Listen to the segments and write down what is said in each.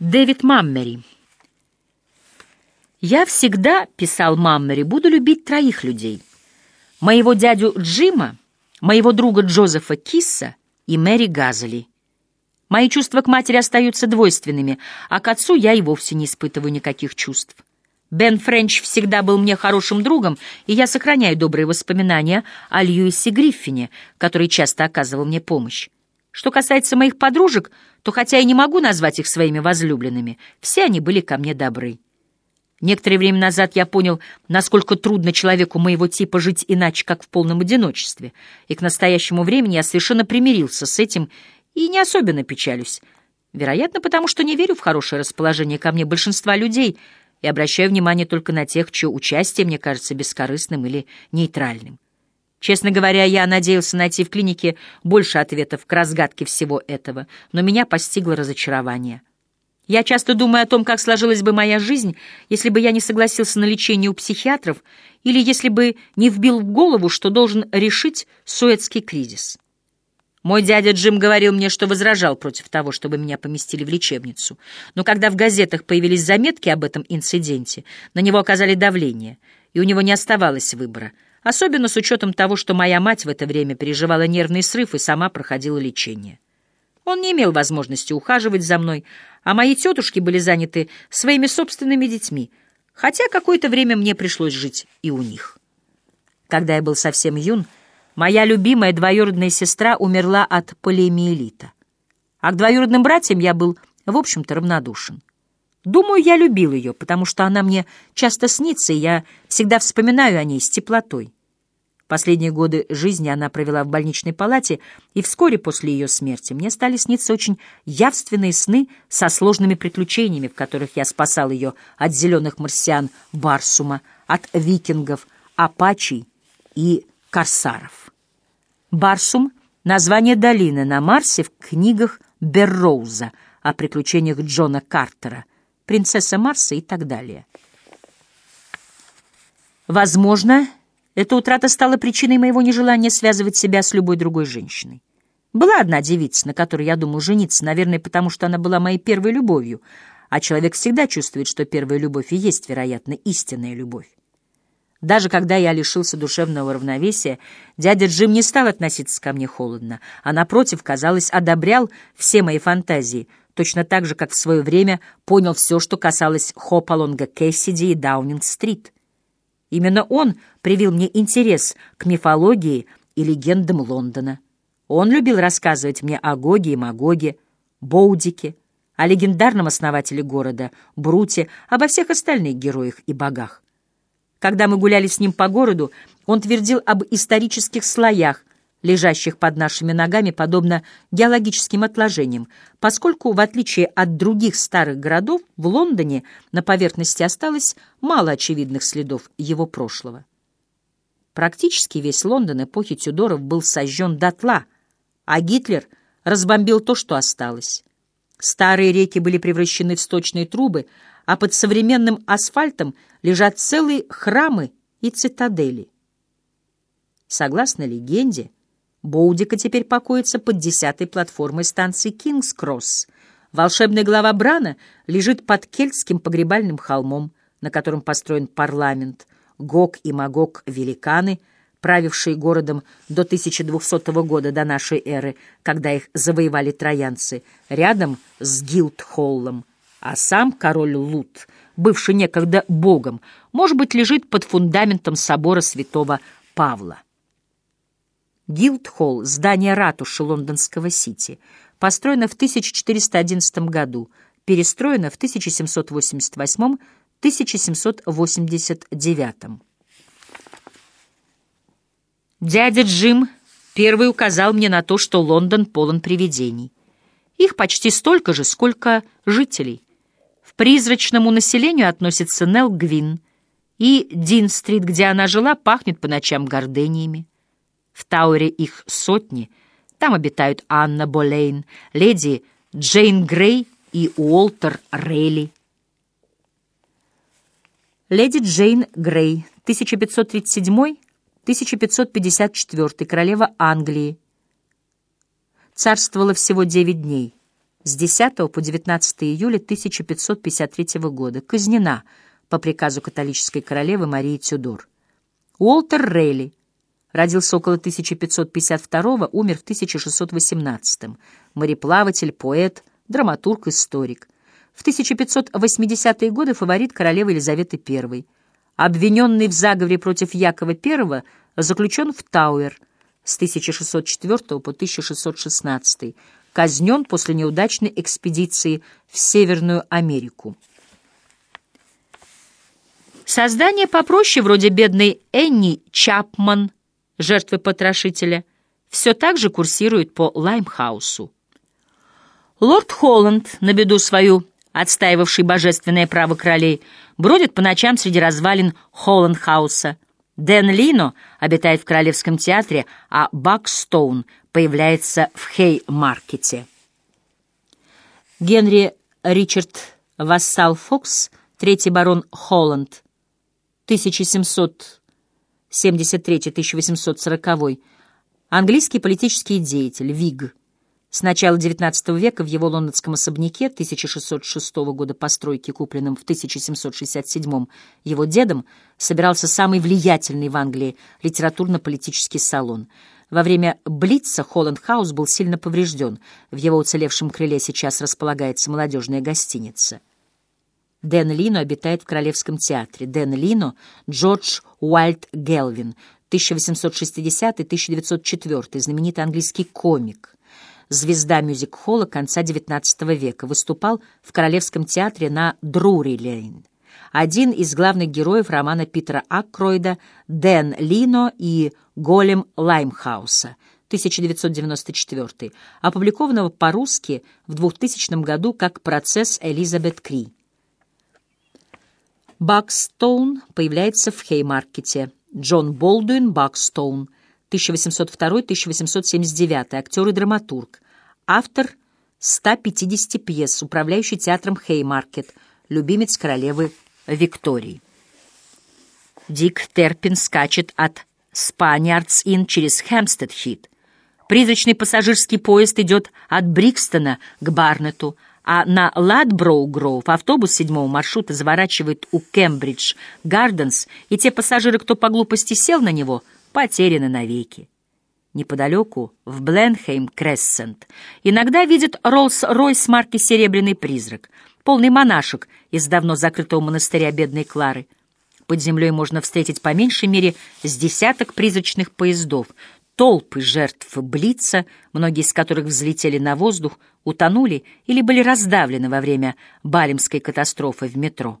Дэвид Маммери. «Я всегда, — писал Маммери, — буду любить троих людей. Моего дядю Джима, моего друга Джозефа Кисса и Мэри Газели. Мои чувства к матери остаются двойственными, а к отцу я и вовсе не испытываю никаких чувств. Бен Френч всегда был мне хорошим другом, и я сохраняю добрые воспоминания о Льюисе Гриффине, который часто оказывал мне помощь. Что касается моих подружек, то хотя и не могу назвать их своими возлюбленными, все они были ко мне добры. Некоторое время назад я понял, насколько трудно человеку моего типа жить иначе, как в полном одиночестве, и к настоящему времени я совершенно примирился с этим и не особенно печалюсь. Вероятно, потому что не верю в хорошее расположение ко мне большинства людей и обращаю внимание только на тех, чье участие мне кажется бескорыстным или нейтральным. Честно говоря, я надеялся найти в клинике больше ответов к разгадке всего этого, но меня постигло разочарование. Я часто думаю о том, как сложилась бы моя жизнь, если бы я не согласился на лечение у психиатров или если бы не вбил в голову, что должен решить Суэцкий кризис. Мой дядя Джим говорил мне, что возражал против того, чтобы меня поместили в лечебницу. Но когда в газетах появились заметки об этом инциденте, на него оказали давление, и у него не оставалось выбора — особенно с учетом того, что моя мать в это время переживала нервный срыв и сама проходила лечение. Он не имел возможности ухаживать за мной, а мои тетушки были заняты своими собственными детьми, хотя какое-то время мне пришлось жить и у них. Когда я был совсем юн, моя любимая двоюродная сестра умерла от полиомиелита, а к двоюродным братьям я был, в общем-то, равнодушен. Думаю, я любил ее, потому что она мне часто снится, и я всегда вспоминаю о ней с теплотой. Последние годы жизни она провела в больничной палате, и вскоре после ее смерти мне стали сниться очень явственные сны со сложными приключениями, в которых я спасал ее от зеленых марсиан Барсума, от викингов, апачей и корсаров. Барсум — название долины на Марсе в книгах Берроуза о приключениях Джона Картера — принцесса Марса и так далее. Возможно, эта утрата стала причиной моего нежелания связывать себя с любой другой женщиной. Была одна девица, на которой я думал жениться, наверное, потому что она была моей первой любовью, а человек всегда чувствует, что первая любовь и есть, вероятно, истинная любовь. Даже когда я лишился душевного равновесия, дядя Джим не стал относиться ко мне холодно, а, напротив, казалось, одобрял все мои фантазии, точно так же, как в свое время понял все, что касалось Хопалонга Кэссиди и Даунинг-стрит. Именно он привил мне интерес к мифологии и легендам Лондона. Он любил рассказывать мне о Гоге и Магоге, Боудике, о легендарном основателе города, Бруте, обо всех остальных героях и богах. Когда мы гуляли с ним по городу, он твердил об исторических слоях, лежащих под нашими ногами, подобно геологическим отложениям, поскольку, в отличие от других старых городов, в Лондоне на поверхности осталось мало очевидных следов его прошлого. Практически весь Лондон эпохи Тюдоров был сожжен дотла, а Гитлер разбомбил то, что осталось. Старые реки были превращены в сточные трубы, а под современным асфальтом лежат целые храмы и цитадели. Согласно легенде, Боудика теперь покоится под десятой платформой станции Кингс-Кросс. Волшебная глава Брана лежит под кельтским погребальным холмом, на котором построен парламент. Гог и Магог — великаны, правившие городом до 1200 года до нашей эры, когда их завоевали троянцы, рядом с Гилдхоллом. А сам король Лут, бывший некогда богом, может быть, лежит под фундаментом собора святого Павла. Гилдхолл, здание ратуши лондонского Сити, построено в 1411 году, перестроено в 1788-1789. Дядя Джим первый указал мне на то, что Лондон полон привидений. Их почти столько же, сколько жителей. В призрачному населению относится Нелл Гвин, и Дин-стрит, где она жила, пахнет по ночам гордениями. В Тауре их сотни. Там обитают Анна Болейн, леди Джейн Грей и Уолтер Рейли. Леди Джейн Грей, 1537-1554, королева Англии. Царствовала всего девять дней. с 10 по 19 июля 1553 года, казнена по приказу католической королевы Марии Тюдор. Уолтер Рейли родился около 1552 умер в 1618 мореплаватель, поэт, драматург, историк. В 1580-е годы фаворит королевы Елизаветы I. Обвиненный в заговоре против Якова I заключен в Тауэр с 1604 по 1616 казнен после неудачной экспедиции в Северную Америку. Создание попроще, вроде бедной Энни Чапман, жертвы потрошителя, все так же курсирует по Лаймхаусу. Лорд Холланд, на беду свою, отстаивавший божественное право королей, бродит по ночам среди развалин Холландхауса. Дэн Лино обитает в Королевском театре, а Бакстоун появляется в Хей-маркете. Генри Ричард Вассал Фокс, третий барон Холланд, 1773-1840, английский политический деятель, Виг. С начала XIX века в его лондонском особняке 1606 года постройки, купленном в 1767 его дедом, собирался самый влиятельный в Англии литературно-политический салон. Во время Блица Холланд-хаус был сильно поврежден. В его уцелевшем крыле сейчас располагается молодежная гостиница. Дэн Лино обитает в Королевском театре. Дэн Лино — Джордж Уайльд Гелвин, 1860-1904, знаменитый английский комик — звезда мюзик-холла конца XIX века, выступал в Королевском театре на Друри-Лейн. Один из главных героев романа Питера Аккройда «Дэн Лино и Голем Лаймхауса» 1994, опубликованного по-русски в 2000 году как «Процесс Элизабет Кри». Бакстоун появляется в Хеймаркете. Джон Болдуин Бакстоун – 1802-1879, актер и драматург, автор 150 пьес, управляющий театром Хеймаркет, любимец королевы Виктории. Дик Терпин скачет от Спаниардс-Ин через Хэмстед-Хит. Призрачный пассажирский поезд идет от Брикстона к Барнету, а на Ладброу-Гроув автобус седьмого маршрута заворачивает у Кембридж-Гарденс, и те пассажиры, кто по глупости сел на него — потеряны навеки. Неподалеку, в Бленхейм-Крессент, иногда видят Роллс-Ройс марки «Серебряный призрак», полный монашек из давно закрытого монастыря Бедной Клары. Под землей можно встретить по меньшей мере с десяток призрачных поездов, толпы жертв Блица, многие из которых взлетели на воздух, утонули или были раздавлены во время Балимской катастрофы в метро.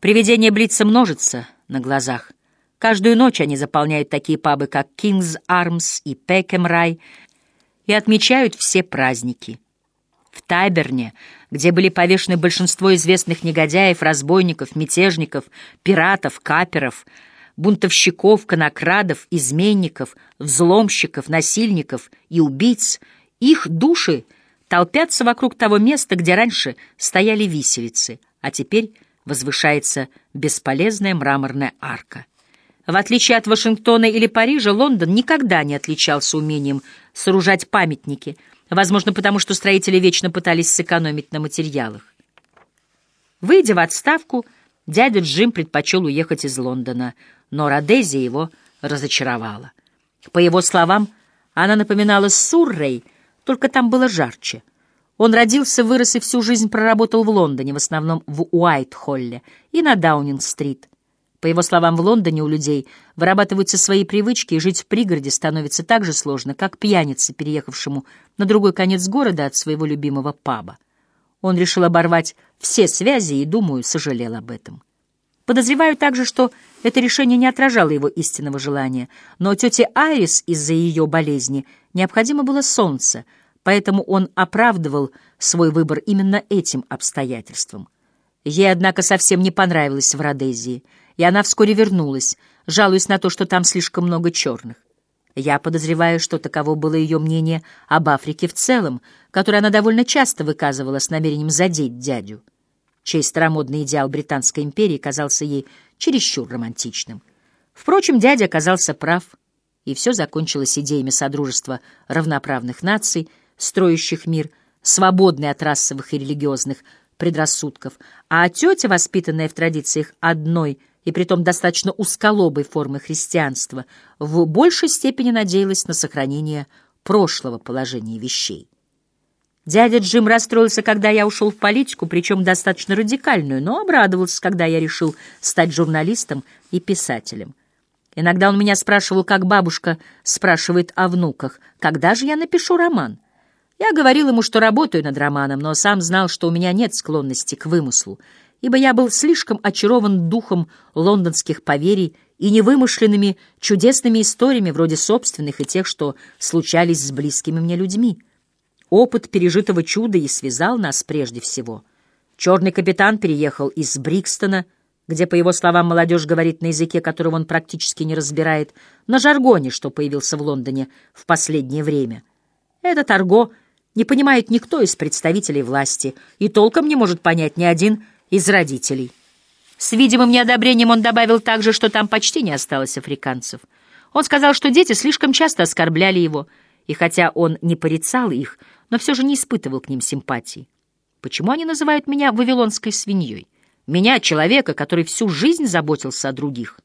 Привидение Блица множится на глазах. Каждую ночь они заполняют такие пабы, как King's Arms и Peckham Rye, и отмечают все праздники. В Тайберне, где были повешены большинство известных негодяев, разбойников, мятежников, пиратов, каперов, бунтовщиков, конокрадов, изменников, взломщиков, насильников и убийц, их души толпятся вокруг того места, где раньше стояли виселицы, а теперь возвышается бесполезная мраморная арка. В отличие от Вашингтона или Парижа, Лондон никогда не отличался умением сооружать памятники, возможно, потому что строители вечно пытались сэкономить на материалах. Выйдя в отставку, дядя Джим предпочел уехать из Лондона, но Родези его разочаровала. По его словам, она напоминала Суррей, только там было жарче. Он родился, вырос и всю жизнь проработал в Лондоне, в основном в Уайт-Холле и на Даунинг-стрит. По его словам, в Лондоне у людей вырабатываются свои привычки, и жить в пригороде становится так же сложно, как пьянице, переехавшему на другой конец города от своего любимого паба. Он решил оборвать все связи и, думаю, сожалел об этом. Подозреваю также, что это решение не отражало его истинного желания, но тете Айрис из-за ее болезни необходимо было солнце, поэтому он оправдывал свой выбор именно этим обстоятельством. Ей, однако, совсем не понравилось в Родезии — и она вскоре вернулась, жалуясь на то, что там слишком много черных. Я подозреваю, что таково было ее мнение об Африке в целом, которое она довольно часто выказывала с намерением задеть дядю, чей старомодный идеал Британской империи казался ей чересчур романтичным. Впрочем, дядя оказался прав, и все закончилось идеями Содружества равноправных наций, строящих мир свободный от расовых и религиозных предрассудков, а тетя, воспитанная в традициях одной и притом достаточно узколобой формы христианства, в большей степени надеялась на сохранение прошлого положения вещей. Дядя Джим расстроился, когда я ушел в политику, причем достаточно радикальную, но обрадовался, когда я решил стать журналистом и писателем. Иногда он меня спрашивал, как бабушка спрашивает о внуках, когда же я напишу роман. Я говорил ему, что работаю над романом, но сам знал, что у меня нет склонности к вымыслу, ибо я был слишком очарован духом лондонских поверий и невымышленными чудесными историями вроде собственных и тех, что случались с близкими мне людьми. Опыт пережитого чуда и связал нас прежде всего. Черный капитан переехал из Брикстона, где, по его словам, молодежь говорит на языке, которого он практически не разбирает, на жаргоне, что появился в Лондоне в последнее время. Этот арго — не понимает никто из представителей власти, и толком не может понять ни один из родителей. С видимым неодобрением он добавил также, что там почти не осталось африканцев. Он сказал, что дети слишком часто оскорбляли его, и хотя он не порицал их, но все же не испытывал к ним симпатии. Почему они называют меня вавилонской свиньей? Меня, человека, который всю жизнь заботился о других.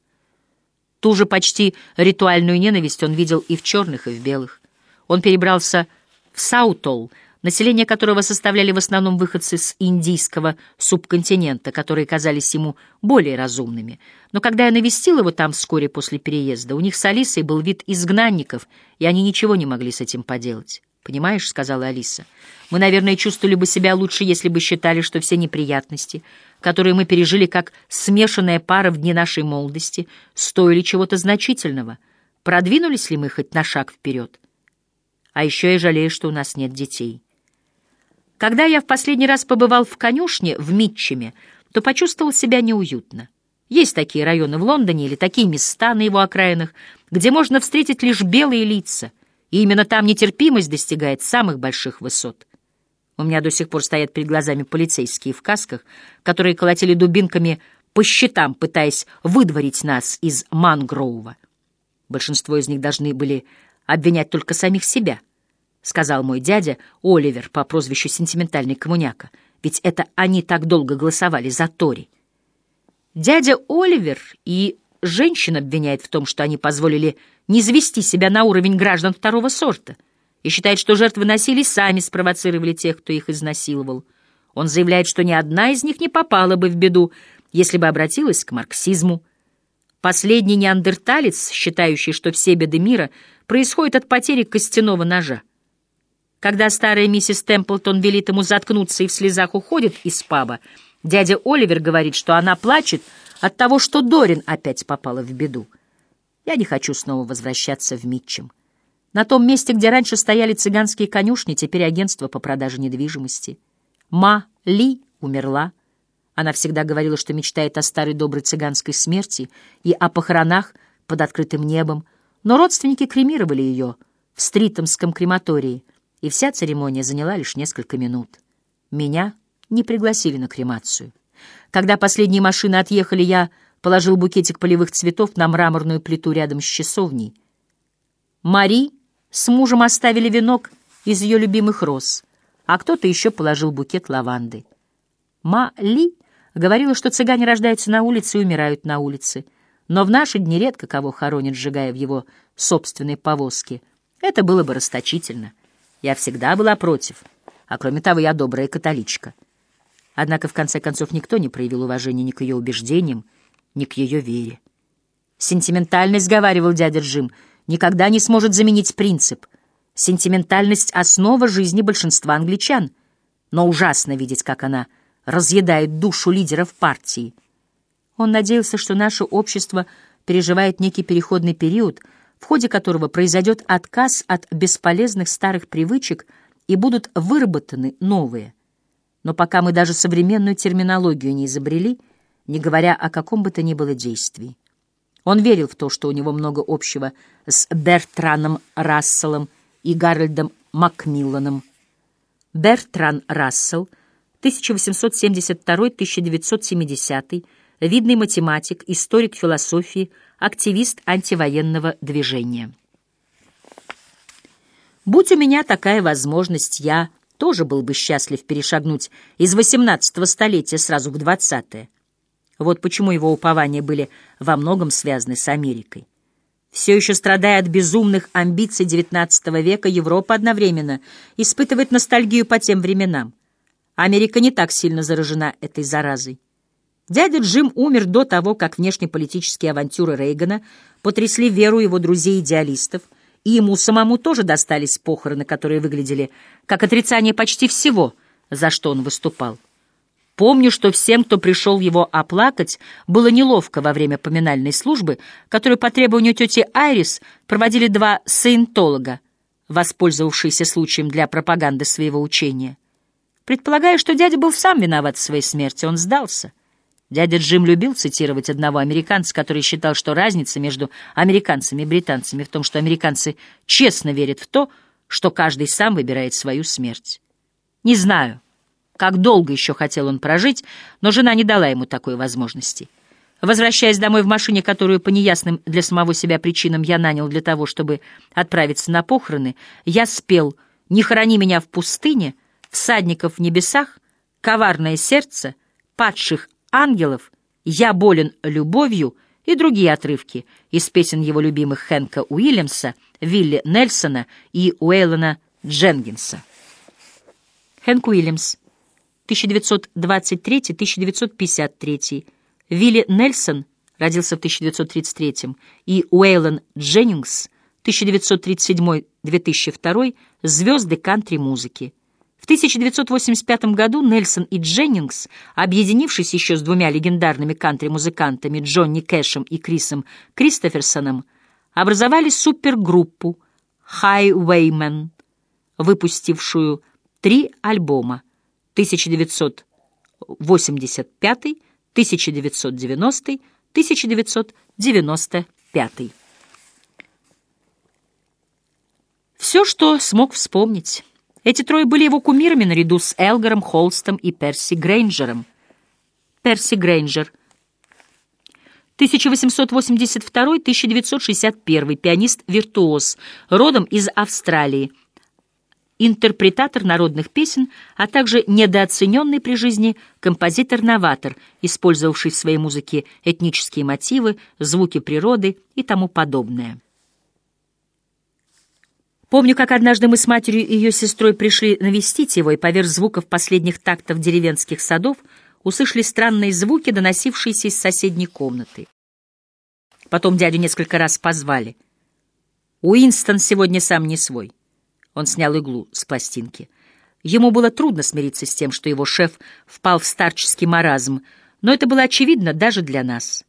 Ту же почти ритуальную ненависть он видел и в черных, и в белых. Он перебрался в Саутол, население которого составляли в основном выходцы с индийского субконтинента, которые казались ему более разумными. Но когда я навестил его там вскоре после переезда, у них с Алисой был вид изгнанников, и они ничего не могли с этим поделать. «Понимаешь», — сказала Алиса, — «мы, наверное, чувствовали бы себя лучше, если бы считали, что все неприятности, которые мы пережили как смешанная пара в дни нашей молодости, стоили чего-то значительного. Продвинулись ли мы хоть на шаг вперед?» А еще я жалею, что у нас нет детей. Когда я в последний раз побывал в конюшне в Митчеме, то почувствовал себя неуютно. Есть такие районы в Лондоне или такие места на его окраинах, где можно встретить лишь белые лица, и именно там нетерпимость достигает самых больших высот. У меня до сих пор стоят перед глазами полицейские в касках, которые колотили дубинками по щитам, пытаясь выдворить нас из Мангроува. Большинство из них должны были обвинять только самих себя, — сказал мой дядя Оливер по прозвищу «Сентиментальный коммуняка», ведь это они так долго голосовали за Тори. Дядя Оливер и женщин обвиняет в том, что они позволили не завести себя на уровень граждан второго сорта и считает, что жертвы насилия сами спровоцировали тех, кто их изнасиловал. Он заявляет, что ни одна из них не попала бы в беду, если бы обратилась к марксизму. Последний неандерталец, считающий, что все беды мира — происходит от потери костяного ножа. Когда старая миссис Темплтон велит ему заткнуться и в слезах уходит из паба, дядя Оливер говорит, что она плачет от того, что Дорин опять попала в беду. Я не хочу снова возвращаться в Митчем. На том месте, где раньше стояли цыганские конюшни, теперь агентство по продаже недвижимости. Ма Ли умерла. Она всегда говорила, что мечтает о старой доброй цыганской смерти и о похоронах под открытым небом, но родственники кремировали ее в Стритомском крематории, и вся церемония заняла лишь несколько минут. Меня не пригласили на кремацию. Когда последние машины отъехали, я положил букетик полевых цветов на мраморную плиту рядом с часовней. Мари с мужем оставили венок из ее любимых роз, а кто-то еще положил букет лаванды. Ма Ли говорила, что цыгане рождаются на улице и умирают на улице — но в наши дни редко кого хоронят, сжигая в его собственной повозке. Это было бы расточительно. Я всегда была против, а кроме того, я добрая католичка. Однако, в конце концов, никто не проявил уважения ни к ее убеждениям, ни к ее вере. Сентиментальность, — говаривал дядя Джим, — никогда не сможет заменить принцип. Сентиментальность — основа жизни большинства англичан. Но ужасно видеть, как она разъедает душу лидеров партии — он надеялся, что наше общество переживает некий переходный период, в ходе которого произойдет отказ от бесполезных старых привычек и будут выработаны новые. Но пока мы даже современную терминологию не изобрели, не говоря о каком бы то ни было действии. Он верил в то, что у него много общего с Бертраном Расселом и Гарольдом Макмилланом. Бертран Рассел, 1872-1970 видный математик, историк философии, активист антивоенного движения. Будь у меня такая возможность, я тоже был бы счастлив перешагнуть из XVIII столетия сразу в XX. Вот почему его упования были во многом связаны с Америкой. Все еще страдая от безумных амбиций XIX века, Европа одновременно испытывает ностальгию по тем временам. Америка не так сильно заражена этой заразой. Дядя Джим умер до того, как внешнеполитические авантюры Рейгана потрясли веру его друзей-идеалистов, и ему самому тоже достались похороны, которые выглядели как отрицание почти всего, за что он выступал. Помню, что всем, кто пришел его оплакать, было неловко во время поминальной службы, которую по требованию тети Айрис проводили два саентолога, воспользовавшиеся случаем для пропаганды своего учения. Предполагая, что дядя был сам виноват в своей смерти, он сдался. Дядя Джим любил цитировать одного американца, который считал, что разница между американцами и британцами в том, что американцы честно верят в то, что каждый сам выбирает свою смерть. Не знаю, как долго еще хотел он прожить, но жена не дала ему такой возможности. Возвращаясь домой в машине, которую по неясным для самого себя причинам я нанял для того, чтобы отправиться на похороны, я спел «Не храни меня в пустыне», «Всадников в небесах», «Коварное сердце», «Падших ангелов», «Я болен любовью» и другие отрывки из песен его любимых Хэнка Уильямса, Вилли Нельсона и Уэйлона Дженгинса. Хэнк Уильямс 1923-1953, Вилли Нельсон родился в 1933 и Уэйлон Дженнингс 1937-2002 звезды кантри-музыки. В 1985 году Нельсон и Дженнингс, объединившись еще с двумя легендарными кантри-музыкантами Джонни Кэшем и Крисом Кристоферсоном, образовали супергруппу Highwaymen, выпустившую три альбома 1985, 1990, 1995. Все, что смог вспомнить. Эти трое были его кумирами наряду с Элгаром, Холстом и Перси Грейнджером. Перси Грейнджер — 1882-1961, пианист-виртуоз, родом из Австралии — интерпретатор народных песен, а также недооцененный при жизни композитор-новатор, использовавший в своей музыке этнические мотивы, звуки природы и тому подобное. Помню, как однажды мы с матерью и ее сестрой пришли навестить его, и поверх звуков последних тактов деревенских садов услышали странные звуки, доносившиеся из соседней комнаты. Потом дядю несколько раз позвали. Уинстон сегодня сам не свой. Он снял иглу с пластинки. Ему было трудно смириться с тем, что его шеф впал в старческий маразм, но это было очевидно даже для нас.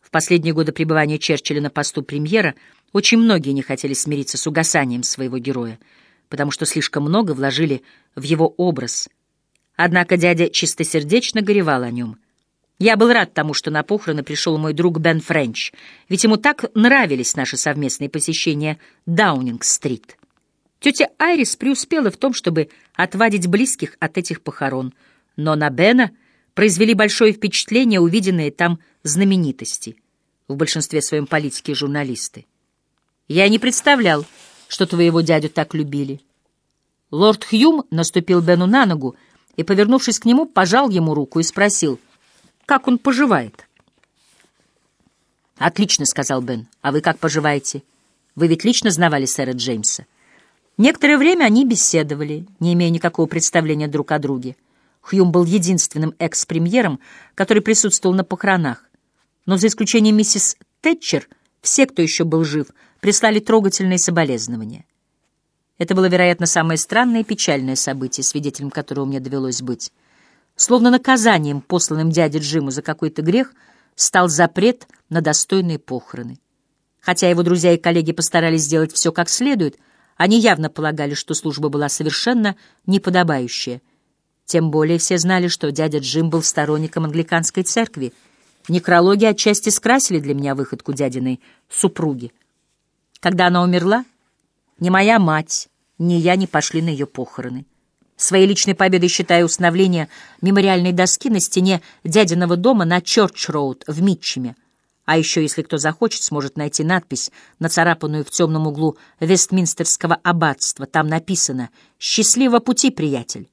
В последние годы пребывания Черчилля на посту премьера очень многие не хотели смириться с угасанием своего героя, потому что слишком много вложили в его образ. Однако дядя чистосердечно горевал о нем. Я был рад тому, что на похороны пришел мой друг Бен Френч, ведь ему так нравились наши совместные посещения Даунинг-стрит. Тетя Айрис преуспела в том, чтобы отвадить близких от этих похорон, но на Бена произвели большое впечатление увиденные там знаменитости, в большинстве своем политики и журналисты. Я не представлял, что твоего дядю так любили. Лорд Хьюм наступил Бену на ногу и, повернувшись к нему, пожал ему руку и спросил, как он поживает. «Отлично», — сказал Бен. «А вы как поживаете? Вы ведь лично знавали сэра Джеймса?» Некоторое время они беседовали, не имея никакого представления друг о друге. Хьюм был единственным экс-премьером, который присутствовал на похоронах. Но за исключением миссис Тэтчер, все, кто еще был жив, прислали трогательные соболезнования. Это было, вероятно, самое странное и печальное событие, свидетелем которого мне довелось быть. Словно наказанием, посланным дяде Джиму за какой-то грех, стал запрет на достойные похороны. Хотя его друзья и коллеги постарались сделать все как следует — они явно полагали, что служба была совершенно неподобающая. Тем более все знали, что дядя Джим был сторонником англиканской церкви. Некрологи отчасти скрасили для меня выходку дядиной супруги. Когда она умерла, ни моя мать, ни я не пошли на ее похороны. Своей личной победой считаю установление мемориальной доски на стене дядиного дома на Чорч-Роуд в Митчеме. А еще, если кто захочет, сможет найти надпись, нацарапанную в темном углу Вестминстерского аббатства. Там написано «Счастливого пути, приятель».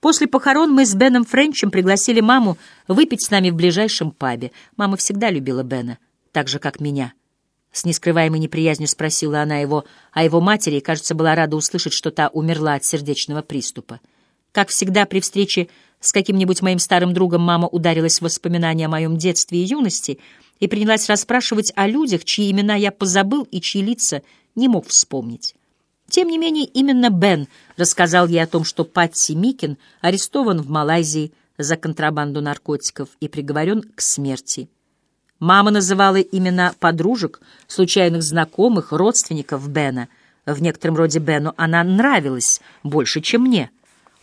После похорон мы с Беном Френчем пригласили маму выпить с нами в ближайшем пабе. Мама всегда любила Бена, так же, как меня. С нескрываемой неприязнью спросила она его о его матери и, кажется, была рада услышать, что та умерла от сердечного приступа. Как всегда, при встрече с каким-нибудь моим старым другом мама ударилась в воспоминания о моем детстве и юности и принялась расспрашивать о людях, чьи имена я позабыл и чьи лица не мог вспомнить. Тем не менее, именно Бен рассказал ей о том, что Патси Микин арестован в Малайзии за контрабанду наркотиков и приговорен к смерти. Мама называла имена подружек, случайных знакомых, родственников Бена. В некотором роде Бену она нравилась больше, чем мне —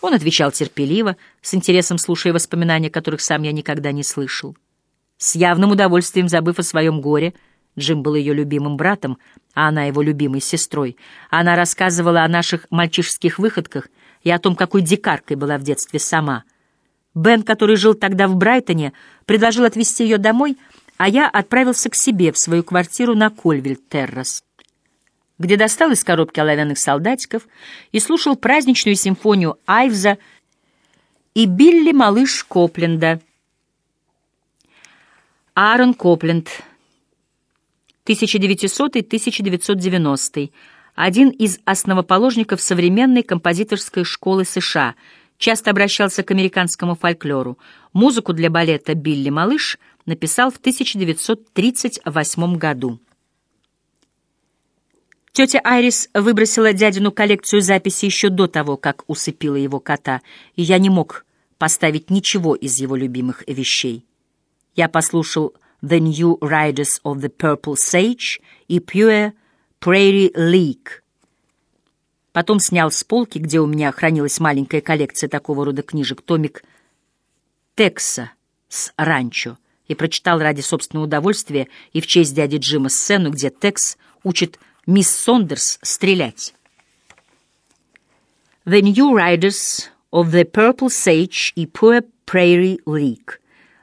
он отвечал терпеливо, с интересом слушая воспоминания, которых сам я никогда не слышал. С явным удовольствием забыв о своем горе, Джим был ее любимым братом, а она его любимой сестрой, она рассказывала о наших мальчишеских выходках и о том, какой дикаркой была в детстве сама. Бен, который жил тогда в Брайтоне, предложил отвезти ее домой, а я отправился к себе в свою квартиру на Кольвиль-Террас где достал из коробки оловянных солдатиков и слушал праздничную симфонию Айвза и Билли Малыш Копленда. Аарон Копленд, 1900-1990, один из основоположников современной композиторской школы США, часто обращался к американскому фольклору. Музыку для балета «Билли Малыш» написал в 1938 году. Тетя Айрис выбросила дядину коллекцию записей еще до того, как усыпила его кота, и я не мог поставить ничего из его любимых вещей. Я послушал «The New Riders of the Purple Sage» и «Pure Prairie League». Потом снял с полки, где у меня хранилась маленькая коллекция такого рода книжек, томик «Текса» с «Ранчо», и прочитал ради собственного удовольствия и в честь дяди Джима сцену, где Текс учит мисс Сондерс стрелять. The New Riders of the Purple Sage и Poor Prairie League.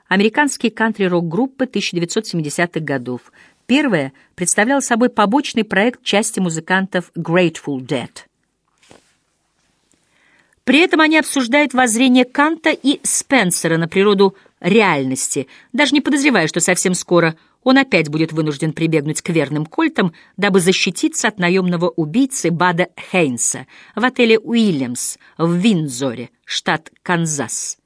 Американские кантри-рок-группы 1970-х годов. Первая представляла собой побочный проект части музыкантов Grateful Dead. При этом они обсуждают воззрение Канта и Спенсера на природу реальности, даже не подозревая, что совсем скоро – он опять будет вынужден прибегнуть к верным кольтам, дабы защититься от наемного убийцы Бада Хейнса в отеле «Уильямс» в Виндзоре, штат Канзас.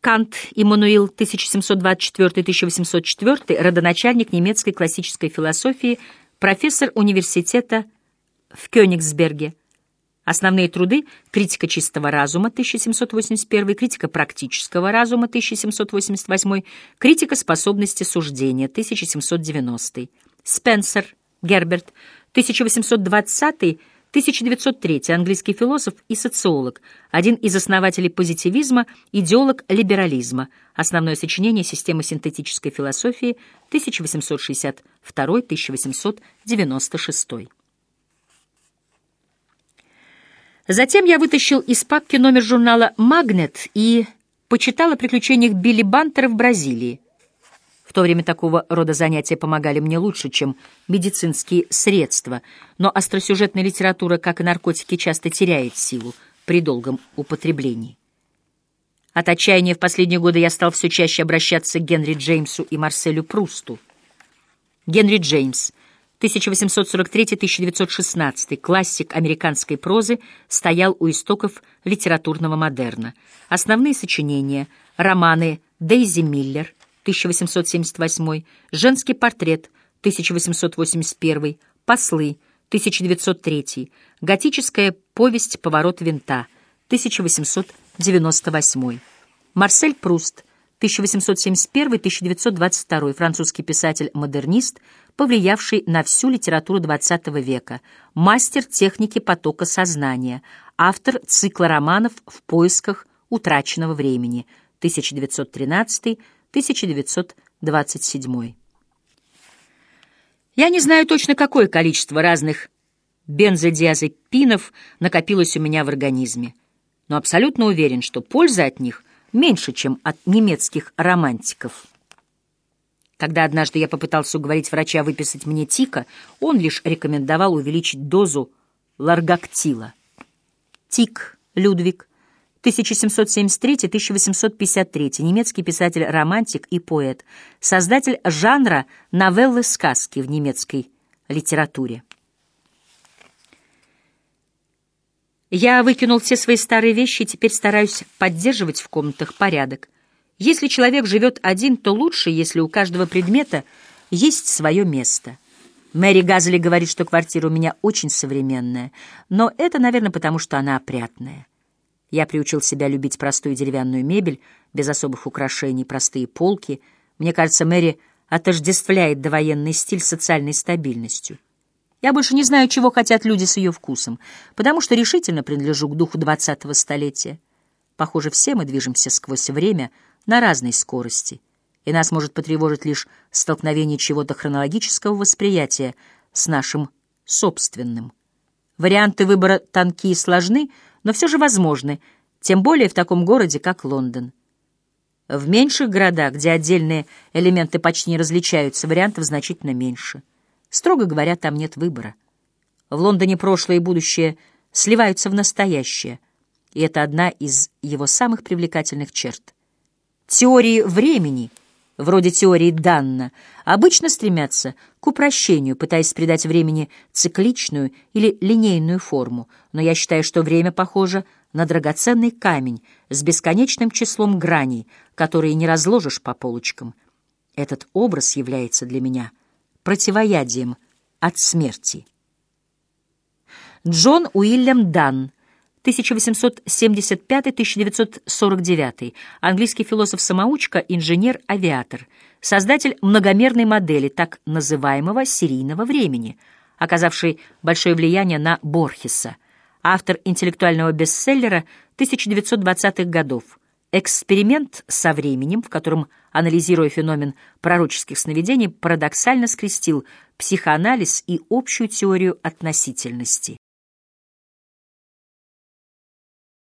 Кант Иммануил 1724-1804, родоначальник немецкой классической философии, профессор университета в Кёнигсберге, Основные труды «Критика чистого разума» 1781, «Критика практического разума» 1788, «Критика способности суждения» 1790. Спенсер Герберт 1820-1903, английский философ и социолог, один из основателей позитивизма, идеолог либерализма. Основное сочинение «Система синтетической философии» 1862-1896. Затем я вытащил из папки номер журнала «Магнет» и почитал о приключениях Билли Бантера в Бразилии. В то время такого рода занятия помогали мне лучше, чем медицинские средства, но остросюжетная литература, как и наркотики, часто теряет силу при долгом употреблении. От отчаяния в последние годы я стал все чаще обращаться к Генри Джеймсу и Марселю Прусту. Генри Джеймс 1843-1916, классик американской прозы, стоял у истоков литературного модерна. Основные сочинения — романы «Дейзи Миллер» 1878, «Женский портрет» 1881, «Послы» 1903, «Готическая повесть «Поворот винта» 1898, Марсель Пруст 1871-1922, французский писатель-модернист, повлиявший на всю литературу XX века, мастер техники потока сознания, автор цикла романов «В поисках утраченного времени» 1913-1927. Я не знаю точно, какое количество разных бензодиазепинов накопилось у меня в организме, но абсолютно уверен, что польза от них меньше, чем от немецких романтиков. Когда однажды я попытался уговорить врача выписать мне тика, он лишь рекомендовал увеличить дозу ларгактила. Тик Людвиг, 1773-1853, немецкий писатель, романтик и поэт, создатель жанра новеллы-сказки в немецкой литературе. Я выкинул все свои старые вещи и теперь стараюсь поддерживать в комнатах порядок. Если человек живет один, то лучше, если у каждого предмета есть свое место. Мэри Газели говорит, что квартира у меня очень современная, но это, наверное, потому что она опрятная. Я приучил себя любить простую деревянную мебель, без особых украшений, простые полки. Мне кажется, Мэри отождествляет довоенный стиль социальной стабильностью. Я больше не знаю, чего хотят люди с ее вкусом, потому что решительно принадлежу к духу двадцатого столетия. Похоже, все мы движемся сквозь время — на разной скорости, и нас может потревожить лишь столкновение чего-то хронологического восприятия с нашим собственным. Варианты выбора тонкие и сложны, но все же возможны, тем более в таком городе, как Лондон. В меньших городах, где отдельные элементы почти не различаются, вариантов значительно меньше. Строго говоря, там нет выбора. В Лондоне прошлое и будущее сливаются в настоящее, и это одна из его самых привлекательных черт. Теории времени, вроде теории Данна, обычно стремятся к упрощению, пытаясь придать времени цикличную или линейную форму, но я считаю, что время похоже на драгоценный камень с бесконечным числом граней, которые не разложишь по полочкам. Этот образ является для меня противоядием от смерти. Джон Уильям Данн 1875-1949, английский философ-самоучка, инженер-авиатор, создатель многомерной модели так называемого серийного времени, оказавший большое влияние на Борхеса, автор интеллектуального бестселлера 1920-х годов. «Эксперимент со временем», в котором, анализируя феномен пророческих сновидений, парадоксально скрестил психоанализ и общую теорию относительности.